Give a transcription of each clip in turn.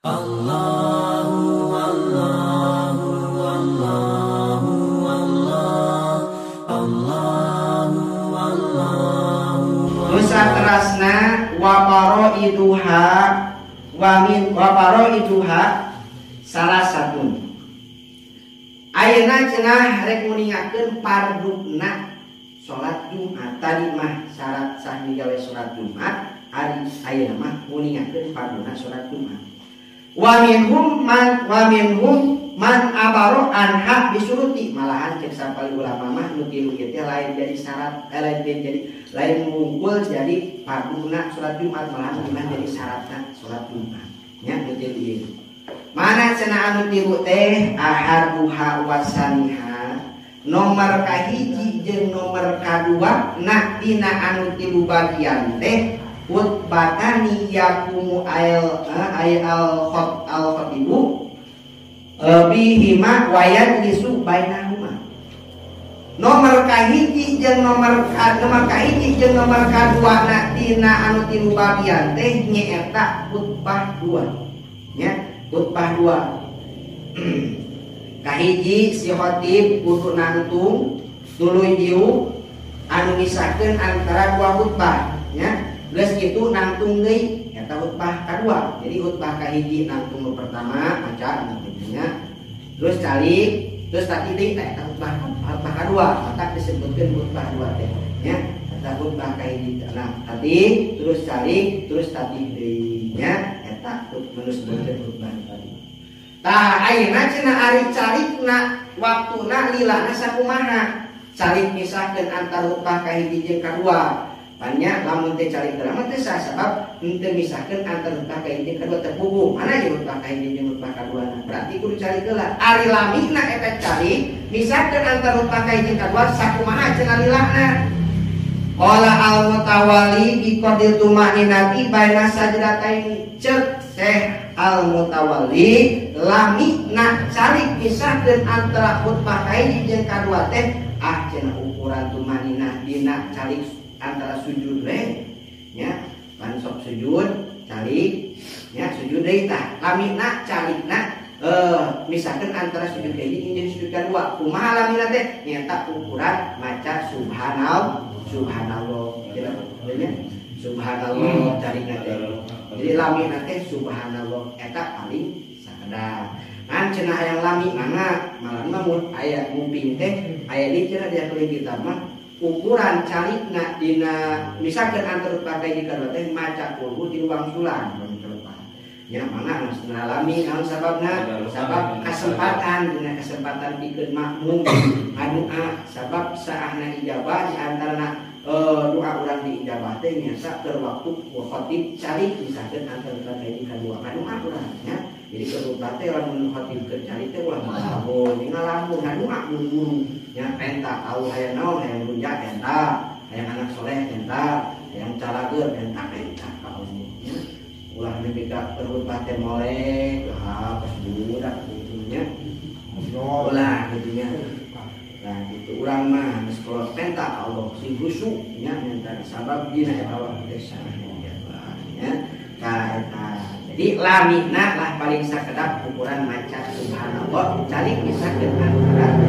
الله والله waparo iduha wamin waparo iduha salah satu. Ayeuna cenah rek muningakeun pardukna salat Jumat. Tadi mah syarat sah gawe salat Jumat ari ayeuna mah muningakeun parduna salat Jumat. Wa minhum man wa minhum man abaro anha bisuruti malahan cek sapal ulama mah nu tilu lain jadi syarat eh, lain jadi lain ngumpul jadi parduna salat Jumat. Malahan jadi syaratna salat Jumat. Nya nu tilu mana cena anu tilu teh? Ahaduha wasaniha. Nomor kahiji jeung nomor kadua nak dina anu tilu bagian teh utbatani yakumu ail ail al khot al khotibu e, bihima wayat lisu bainahuma. Nomor kahiji jeung nomor nomor kahiji jeung nomor kadua nak dina anu tilu bagian teh nyaeta khutbah dua. Nya khutbah dua. Kahiji si khotib kudu nantung tuluy diu anu misakeun antara dua khutbah ya geus kitu nangtung deui eta khutbah kadua. Jadi khutbah kahiji nangtung nu pertama maca nantinya terus cali terus tadi deui eta khutbah khutbah kadua. Maka disebutkeun khutbah dua teh. Ya eta khutbah kahiji nah tadi terus cali terus tadi deui nya eta menulis sebutkeun khutbah Tah ayeuna cenah ari carikna waktuna lilana sakumaha. Calik misahkeun antar hutbah kahiji jeung kadua. banyak lamun teh cari drama teh sabab henteu misahkeun antar hutbah ka inti kedua terpugu mana jeung hutbah ka inti jeung hutbah kedua berarti kudu cari heula ari lamina eta cari misahkeun antar hutbah ka inti kedua sakumaha cenah lilahna Qala al-mutawali tumani qadil tumaninati baina sajdatain. Cek Syekh al-mutawali lamina cari misahkeun antara hutbah ka inti jeung kedua teh. Ah cenah ukuran tumaninah dina cari antara sujud we nya pan sujud cari nya sujud deui tah. Lami nak carikna eh misalkan antara sujud kahiji jeung sujud kadua kumaha lamina teh? Nyata ukuran maca subhanallah. Subhanallah kira subhanallah cari nate jadi lami nate subhanallah. Eta paling sakada kan cenah yang lami mana? Malah namun ayat muping teh. Ayat ini cenah dia kita mah ukuran nak dina misalkan antar pakai di teh maca kulhu di ruang sulam ya mana anu ngalami anu sababna sabab kesempatan dina kesempatan bikin makmum. Anu a sabab saahna ijabah di antara uh, doa orang di ijabah teh nyasa ke waktu khatib cari misalkan antar kata ini kedua kan doa orang ya. Jadi kedua teh lamun khatib ke cari teh ulah ngalamun ngalamun kan doa guru ya penta tahu hayang naon hayang rujak penta hayang anak soleh penta hayang cara ger penta penta kalau ya. Ulah nepika perut teh molek. Ah pas budak gitu nya ulah gitu nya nah gitu. Orang mah sekolah penta Allah si gusu nya minta sabab dina eta desa. Ya kaeta jadi lamina lah paling sakedap ukuran maca subhanallah. Cari bisa ke antara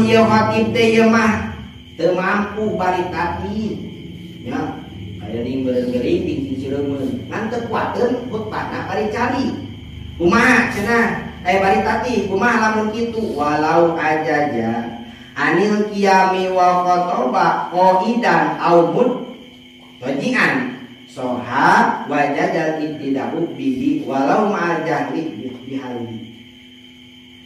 cenah lamun ieu khatib teh ieu mah teu mampu bari tapi ya aya ning beureung-geuring di cireun ngan teu kuateun khutbahna bari cari kumaha cenah? Eh bari tati kumaha lamun kitu? Walau aja aja anil kiami wa khotoba qaidan au mud wajian soha wajadal ibtidahu bihi walau ma'al jahli bihali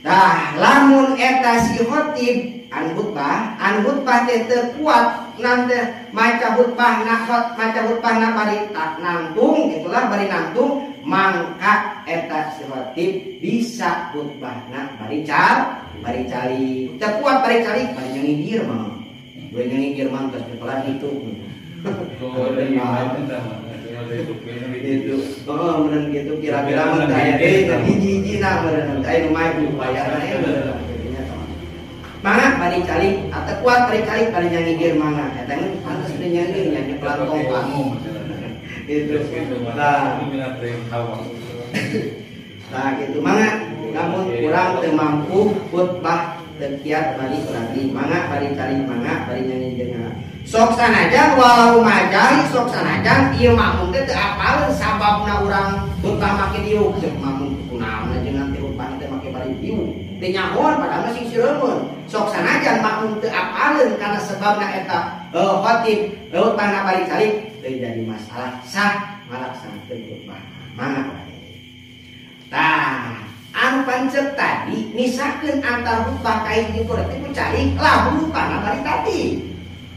Dah lamun eta si khotib an khutbah an khutbah teh teu kuat nanti maca khutbah na maca khutbah na bari tak nangtung itulah bari nangtung mangka eta sifatip bisa khutbahna bari cal bari cari. Teu kuat bari cari bari nyengigir mah bari nyengigir mah pelan itu itu oh meureun gitu kira-kira mah aya deui hiji-hijina meureun aya nu maju bayarna Mana bari calik atau kuat bari calik bari nyangigir mana eta pantas teu nyangigir nya kantong kamu itu nah. Nah gitu. Mana namun kurang mampu khutbah terkiat bari lagi. Mangga bari cari mangga bari nyanyi dengan sok sanajan walau majali sok sanajan ieu makmum teh teu apal sababna urang khutbah make diuk cek makmum kunaon jeung teh khutbah teh make bari diuk. Teu nyahoan padahal masih sireumeun sok sanajan makmum teu apaleun karena sebabna eta uh, khatib khutbah bari cari teu jadi masalah sah ngalaksanakeun khutbah mangga Tah, anu pancet tadi misalkan antar khutbah kain jeung kurang teh cari lah khutbah bari tadi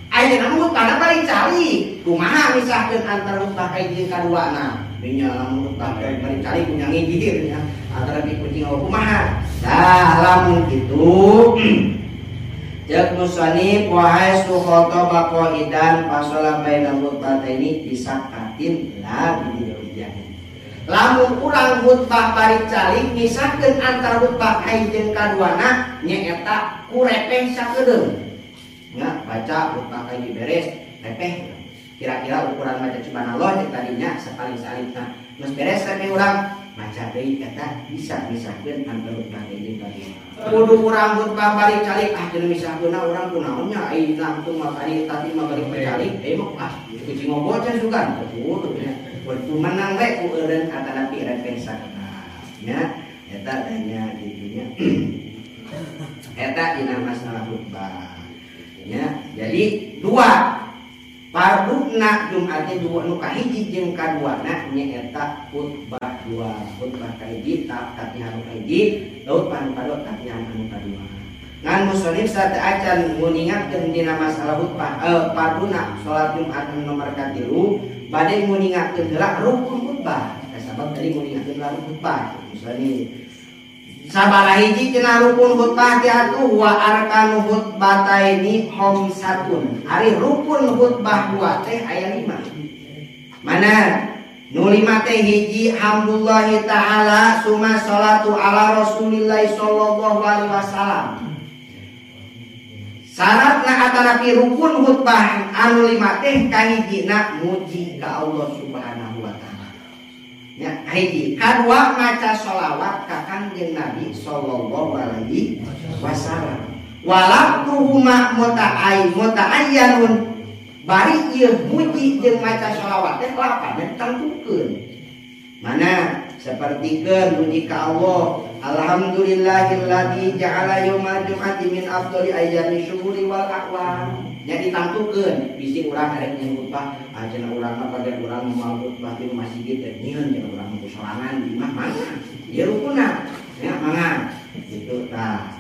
Ayeuna mah hutbahna bari cari. Kumaha misalkan antar hutbah kain jeung kaduana. Dinya lamun hutbah bari cari punya ngijir nya. Antara bi kucing kumaha. Dah lamun kitu. Cek musani wahai suhoto bako idan pasola baina ini disakatin la bidiyawijani. Lamun urang hutbah bari cari misalkan antar hutbah kain jeung kaduana nyaeta kurepeh sakedeung ya baca pakai beres tepeh. Kira-kira ukuran baca subhanallah yang tadinya sekali salin nah mas beres tapi orang. Baca deui kata bisa misahkeun antar utang ini tadi kudu urang khutbah balik calik ah jeung misahkeunna urang kunaonnya ai langsung mah balik tadi mah balik calik. Eh mah ah kucing ngobrol can sugan kudu nya kudu menang we ku eureun kata nabi referensa ya eta danya gitu nya eta dina masalah khutbah ya jadi dua. Nak Jumatnya dua nu kahiji jeung kaduana nyaeta khutbah dua. Khutbah kahiji tak tapihan anu kahiji laut panu kado tapihan anu kadua ngan muslim saat acan nguningatkeun dina masalah khutbah eh parduna salat Jumat nomor katilu bade nguningatkeun heula rukun khutbah. Sabab tadi nguningatkeun heula rukun khutbah misalnya sabara hiji cenah rukun khutbah diatu wa arkanu khutbataini khamsatun. Ari rukun khutbah dua teh aya lima. Mana? Nu lima teh hiji hamdulillah taala summa salatu ala rasulillah sallallahu alaihi wasallam. Syaratna atanapi rukun khutbah anu lima teh kahijina muji ka Allah subhanahu Ya, hiji kadua maca sholawat ka kanjeng Nabi sallallahu alaihi wasallam. Walaktuhuma muta'ay muta'ayyanun. Bari ieu muji jeung maca sholawat teh lapan tentukeun. Mana? Seperti ke muji ka Allah. Alhamdulillahilladzi ja'ala yaumal jum'ati min afdali ayyami syuhuri wal aqwam nya ditantukeun bisi urang arek nyen khutbah ajeuna urang mah pada urang mau khutbah di masjid teh nyieun cenah urang mau sorangan di mah mana? Ieu rukuna. Ya mangga gitu tah.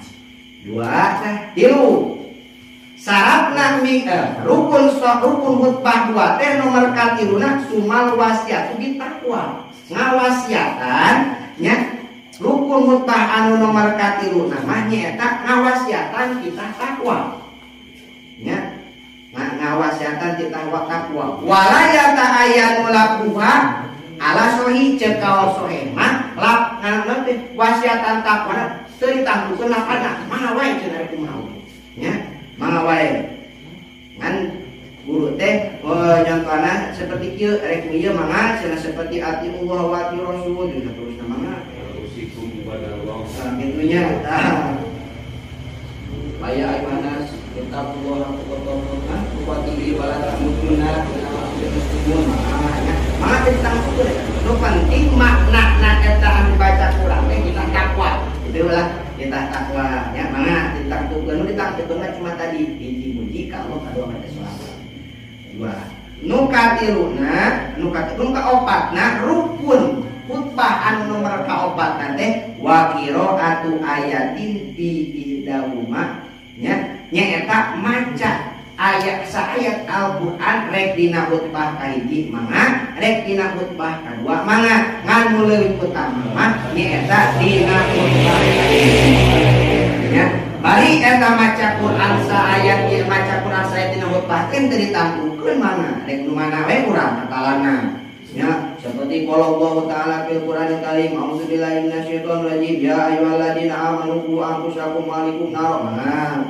Dua teh tilu. Syaratna mi eh, rukun rukun khutbah dua teh nomor katiluna sumal wasiat. Ugi takwa ngawasiatan nya rukun khutbah anu nomor katiluna mah nyaeta ngawasiatan kita takwa. Ya ngawasiatan kita takwa walaya ta'ayan mulakuha ala sohi cekal sohe mah lap nanti wasiatan takwa teu ditanggukeun lapana mana wae cenah itu mau ya mana wae ngan guru teh oh contohna seperti kieu rek ieu mangga cenah seperti ati Allah wa ati Rasul jeung terus mangga. Usikum ibadah Allah gitunya tah Baya aymanas Ittaqullah Tuqatullah Tuqatihi Wala ta'muduna Maka tentang itu Itu penting makna na eta anu baca Quran teh kita takwa Kita takwa. Ya mana tentang tukeun ditangtukeun cuma tadi. Hiji muji kalau kadua baca selawat dua. Nu katiluna nu katiluna kaopatna rukun khutbah anu nomor kaopat teh wa qiraatu ayatin fi idahuma nya nyaeta maca ayat ayat Al-Quran rek dina khutbah kahiji manga rek dina khutbah kadua manga ngan mulai utama mah nyaeta dina khutbah ya. Bari eta maca Quran sa ayat ieu maca Quran sa ayat dina khutbah teh teu ditampukeun manga rek nu mana we urang katalana. Ya seperti kalau Allah taala fil Quran karim a'udzubillahi minasyaitonir rajim ya ayyuhalladzina amanu qu anfusakum wa ahlikum nar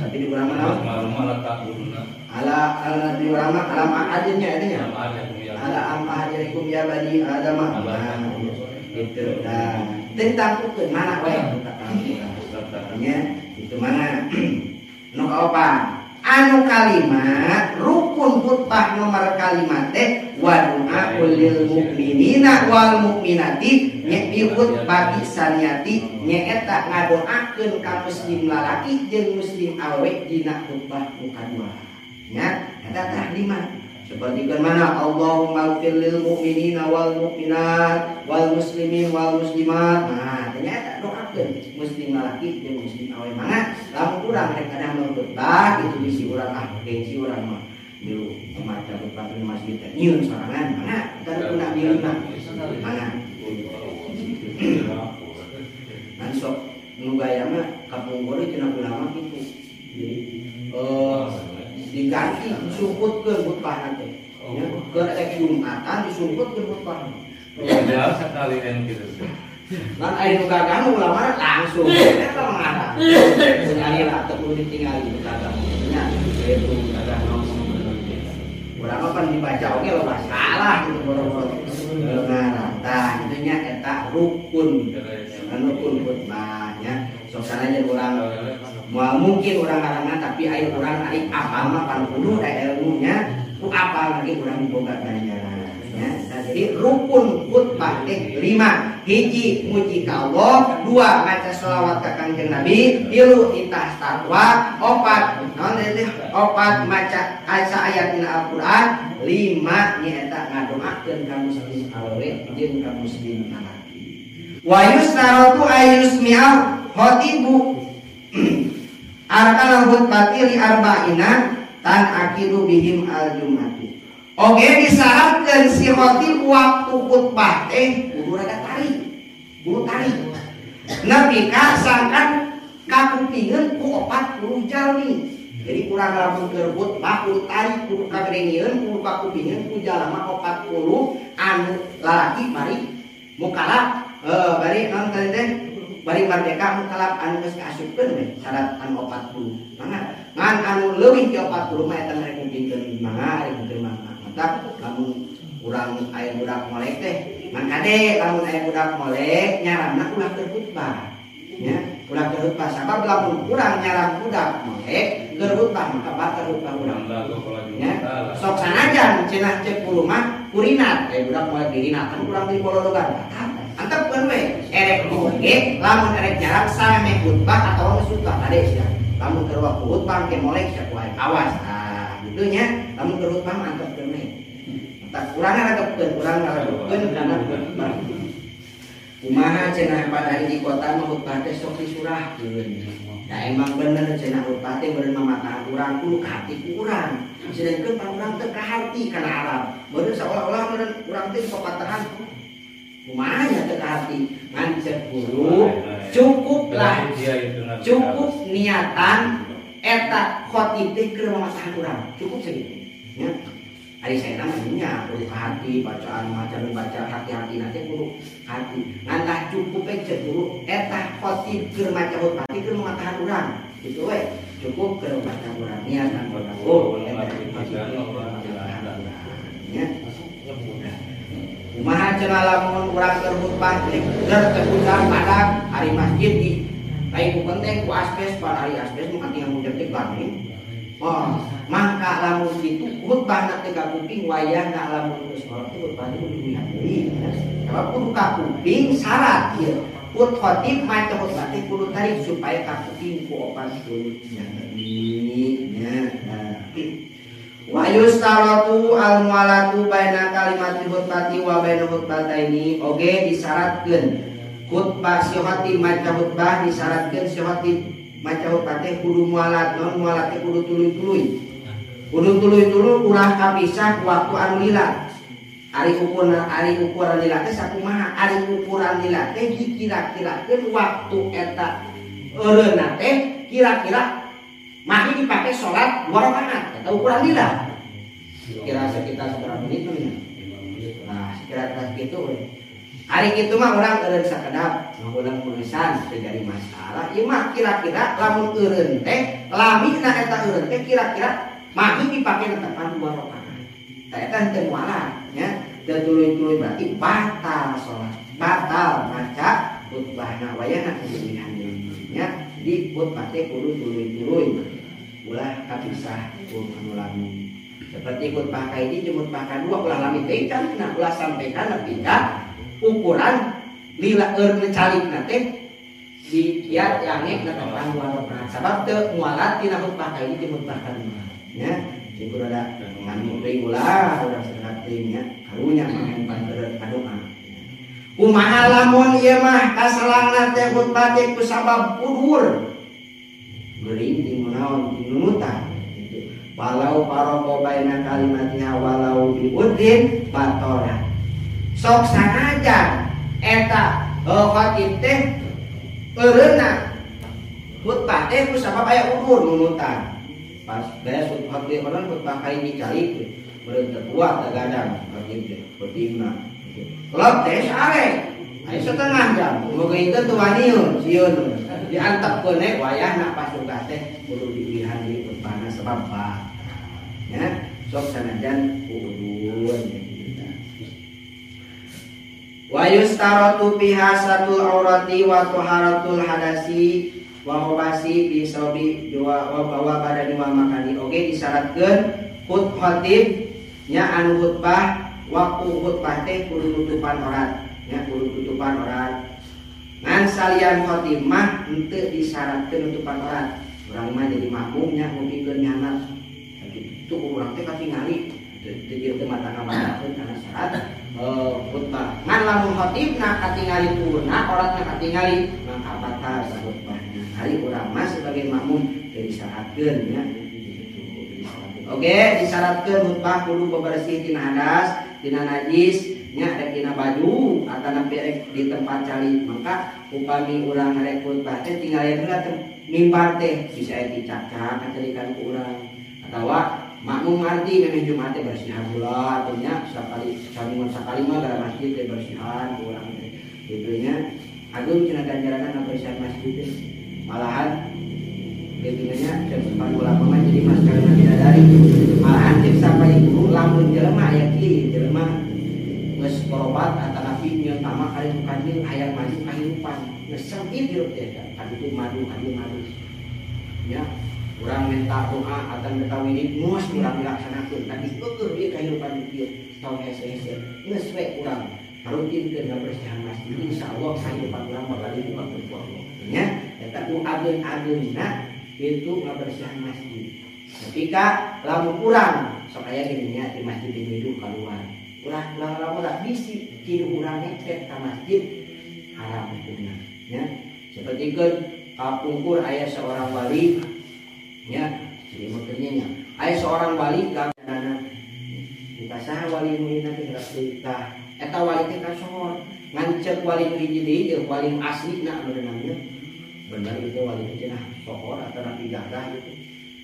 tapi di urang mana Malum ala ala ala di urang mah alam ajarnya itu ya. Nama ala ampa hajarikum ya bani adam. Nah itu nah. Tentang itu mana wae nya itu mana? Nu apa? Anu kalimat rukun khutbah nomor kalimat teh wa du'a lil mukminina wal mukminati nya di khutbah saniyati nya eta ngadoakeun ka muslim lalaki jeung muslim awe dina khutbah nu kadua nya eta tahlimat seperti mana? Allahumma gfir lil mu'minina wal mu'minat wal muslimin wal muslimat. Nah ternyata doakeun muslim laki jeung muslim awe mana? Lamun urang rek ada khutbah itu bisi urang ah gengsi mah dulu maca khutbah di masjid teh nyieun sorangan mana? Guna diri mah mana kan sok nu gaya mah kapung gori cenah ulama kitu jadi eh diganti disumputkeun khutbah nanti. Ya ke rek jumatan disumputkeun khutbah. Padahal sekali yang gitu. Kan ayo gagang ulama langsung. Mah ada. Sekali lah teu kudu ditinggali nu gagang. Nya itu gagang Urang mah pan dibaca oge loba salah gitu boro-boro. Ngarang. Tah itu nya eta rukun. Rukun khutbahnya. Sok sanajan urang Mau mungkin orang karangan tapi ayo orang ari apal mah pan kudu ilmunya ku apal lagi orang boga ganjaran ya. Nah, jadi rukun khutbah teh lima hiji muji ka Allah dua maca selawat ka kanjeng Nabi tilu itah takwa opat naon teh opat maca asa ayat dina Al-Qur'an lima nyaeta ngadoakeun ka muslim awewe jeung ka muslim lalaki wa yustaratu ayusmi'al khatibu Arkan khutbati li arba'ina tan akidu bihim al jumati. Oke disyaratkan si khotib waktu khutbah teh kudu rada tari. Kudu tari. Nabi ka sangkan kapupingeun ku 40 jalmi. Jadi kurang lamun keur khutbah kudu tari kudu kagrengieun kudu kapupingeun ku jalma 40 anu lalaki mari mukalaf eh bari naon teh bari merdeka mukalaf anu geus kaasupkeun we syarat anu 40 mangga ngan anu leuwih ti 40 mah eta rek ngumpulkeun mangga rek mantap lamun urang aya budak molek teh. Ngan kade lamun aya budak molek nyaramna ulah keur khutbah ya ulah keur khutbah sabab lamun urang nyaram budak molek keur khutbah maka batal khutbah urang ya sok sanajan cenah cek mah kurinat. Aya budak molek dirina kan urang di bolologan antep kan we. Erek oge lamun erek jarak same khutbah atau geus khutbah. Tadi sia. Lamun keur waktu khutbah ke molek sia kuai awas. Nah gitu nya. Lamun mah antep tak kurang ngaragepkeun kurang ngaragepkeun kana khutbah kumaha cenah pada hari di kota mah khutbah teh sok disurahkeun Ya emang bener cenah khutbah teh meureun mamatahan urang hati ku urang sedangkeun pan urang teu ka hati kana alam meureun seolah-olah meureun urang teh papatahan kumaha nya ka hati ngan sepuluh cukuplah. Cukup niatan eta khotib teh keur mamatahan urang cukup segitu. Ya Ari saya namanya ka hati bacaan macam baca hati-hati. Nanti kudu hati. Ngantah cukup cek dulu. Eta khotib keur maca khutbah teh keur mamatahan urang gitu we cukup keur mamatahan urang niatan oh eta ya Kumaha cenah lamun urang keur khutbah teh? Keur padak hari masjid di lain ku penting ku aspes pan hari aspes mah tinggal mujak teh. Oh, mangka lamun kitu khutbah na teh ka kuping wayah na lamun sholat teh khutbah teh kudu dilihat deui. Sebab kudu ka kuping syarat ieu. Kut khotib maca khutbah teh kudu tarik supaya ka kuping ku opan kudu nya nya. Wa yustaratu al mualatu baina kalimat khutbati wa baina khutbataini oge disyaratkeun khutbah si khatib maca khutbah disyaratkeun si khatib maca khutbah teh kudu mualat non mualat kudu tuluy-tuluy kudu tuluy-tuluy ulah kapisah waktu anu lila ari ukuran ari ukuran lila teh sakumaha ari ukuran lila teh dikira-kirakeun waktu eta eureunna teh kira-kira Mari dipakai sholat dua rakaat, atau ukuran lila. Kira sekitar berapa menit? Nah, sekira-kira gitu. Hari itu mah orang eureun sakedap ngulang urusan terjadi masalah. Ieu mah kira-kira lamun eureun teh lamina eta eureun teh kira-kira maju dipake netepan dua rakaat. Tah eta henteu mualan nya teu tuluy-tuluy berarti batal salat batal maca khutbahna wayana pilihan nya di khutbah teh kudu tuluy-tuluy. Ulah kapisah anu lamun seperti khutbah kaidi jeung khutbah kadua ulah lami teh kan ulah sampaikan nepi ka ukuran lila er mencari nate di kiat yang nek nak orang warna sabab te mualat tina mutbah kali di mutbah kali ya di berada nganu regular udah seratin ya. Karunya main panteran kadoa Kumaha lamun ieu mah kasalangna teh mutbah ku sabab kudur gering di munaon di nunutan. Walau parokobaina kalimatnya walau di biudrin batolah sok sanajan eta khatib teh eureuna khutbah teh ku sabab aya udur nunutan pas beres teh orang khutbah kali dicari beureun terkuat gadang khatib teh pentingna Lot teh sare. Ayo setengah jam. Moga itu tuh waniun, siun. Diantap kene wayah nak pasukan teh kudu dipilihan di pepana sebab apa? Ya, sok sanajan udun. Wa yustaratu biha satul aurati wa tuharatul hadasi wa hobasi bi sobi dua wa bawa pada dua makani. Oke disyaratkan khut khatib nya anu khutbah waktu khutbah teh kudu tutupan orat ya kudu tutupan orat. Ngan salian khotimah ente disyaratkan tutupan orat. Orang mah jadi makmumnya mungkin nyanak itu orang teh katingali teu mata karena syarat khutbah ngan lamun khotibna katingali turuna oratna katingali maka batal khutbahna hari urang mah sebagai makmum teu disyaratkeun ya Oke, disyaratkan khutbah kudu bebersih tina hadas, tina najis, nya rek tina baju, atau rek di tempat cari. Maka upami urang rek khutbah teh tinggal yang mimbar teh bisa dicacak kacarikan ku urang. Atau makmum arti memang Jumat teh bersihan pula. Artinya sekali salingon sakali mah dalam masjid teh bersihan ku urang teh. Itunya agung cenah ganjaran bersihan masjid teh. Malahan Ketinggiannya dan sempat ulama jadi mas kalian tidak dari malahan cek sampai guru lamun jelema ya ki. Jelema nges korobat atau nabi tama kali dia ayat maju kehidupan nges sampai hidup teh kan itu madu kali madu. Ya kurang minta doa atau minta wirid mus kurang dilaksanakan tapi ukur dia kehidupan dia tahu hese hese nges we kurang rutin ke bersihan masjid. Insya Allah kehidupan kurang bakal dibuka berbuat ya tapi agen-agenna itu ngabersihan masjid. Ketika lamu kurang sok aya gini nya di masjid ini itu keluar. Ulah ulah ulah ulah bisi kiri urang ngecek ke masjid. Haram hukumnya ya seperti kan kapungkur ayah seorang wali ya jadi motornya nya ayah seorang wali karena kita sah wali ini nanti gerak cerita. Eta wali teh kasor ngancek wali nu hiji deui wali asli na namanya. Benar itu wali itu cenah sohor atau nabi gagah gitu.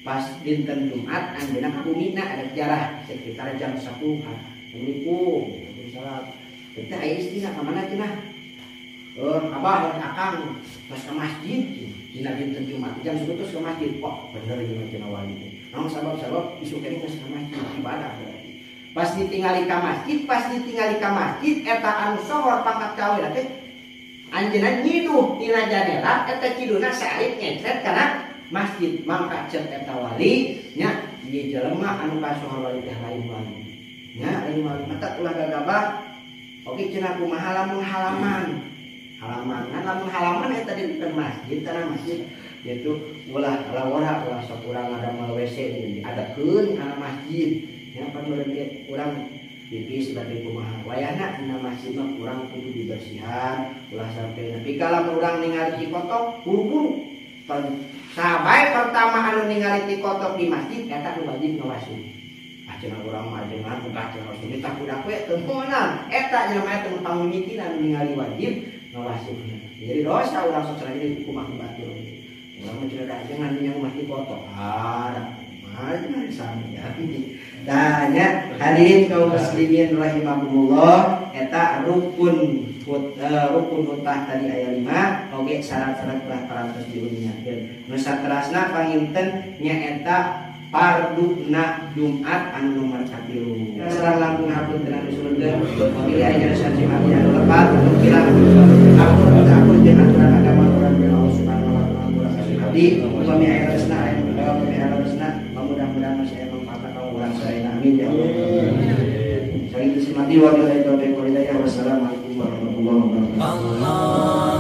Pas dinten Jumat anjena kumina ada jarah sekitar jam satu Assalamualaikum. Salat kita ayah istilah ke mana cenah abah dan akang pas ke masjid dina dinten Jumat jam terus ke masjid kok bener ini cenah wali namun sabab-sabab isu kene ke masjid ibadah pas ditinggali ke masjid pas ditinggali ke masjid eta anu sohor pangkat kawin teh anjeunna nyiduh tina jendela eta ciduna saait nyecret kana masjid. Mangka cet eta wali nya ieu jelema anu kasohor wali teh lain wali. Nya lain wali. Mata ulah gagabah oke cenah kumaha lamun halaman halaman. Kan lamun halaman eta di depan masjid tanah masjid yaitu ulah lawara ulah sok urang ada mal WC ada keun kana masjid. Ya pan urang pipis sebagai kumaha wayana dina masjid mah kurang kudu dibersihan ulah sampai tapi kalau kurang ningali di kotok buru-buru. Sabai pertama anu ningali di kotok di masjid eta wajib ngawasi ajeuna urang mah ajeuna buka cenah rasul minta budak we teu moal eta nya mah teu pamimikiran ningali wajib ngawasi jadi dosa urang sok sareng di kumaha batur urang mah cenah jangan yang masjid kotok ah aja sami ya. Tanya hadirin kaum muslimin rahimakumullah eta rukun uh, rukun utah tadi ayat 5 oke syarat-syarat belah parantos diunyakeun nu saterasna panginten nyaeta Parduna Jumat anu nomor katilu. Serang langkung hapun dengan usulkeun pemilih aja sanji mati anu lepat bilang aku aku jeung aturan agama orang yang Allah Subhanahu wa taala di kami ayat resna kami ayat resna mudah-mudahan masih emang mata kamu orang saya amin ya. Allah. Saya itu wa billahi taufiq hidayah. Wassalamualaikum warahmatullahi wabarakatuh.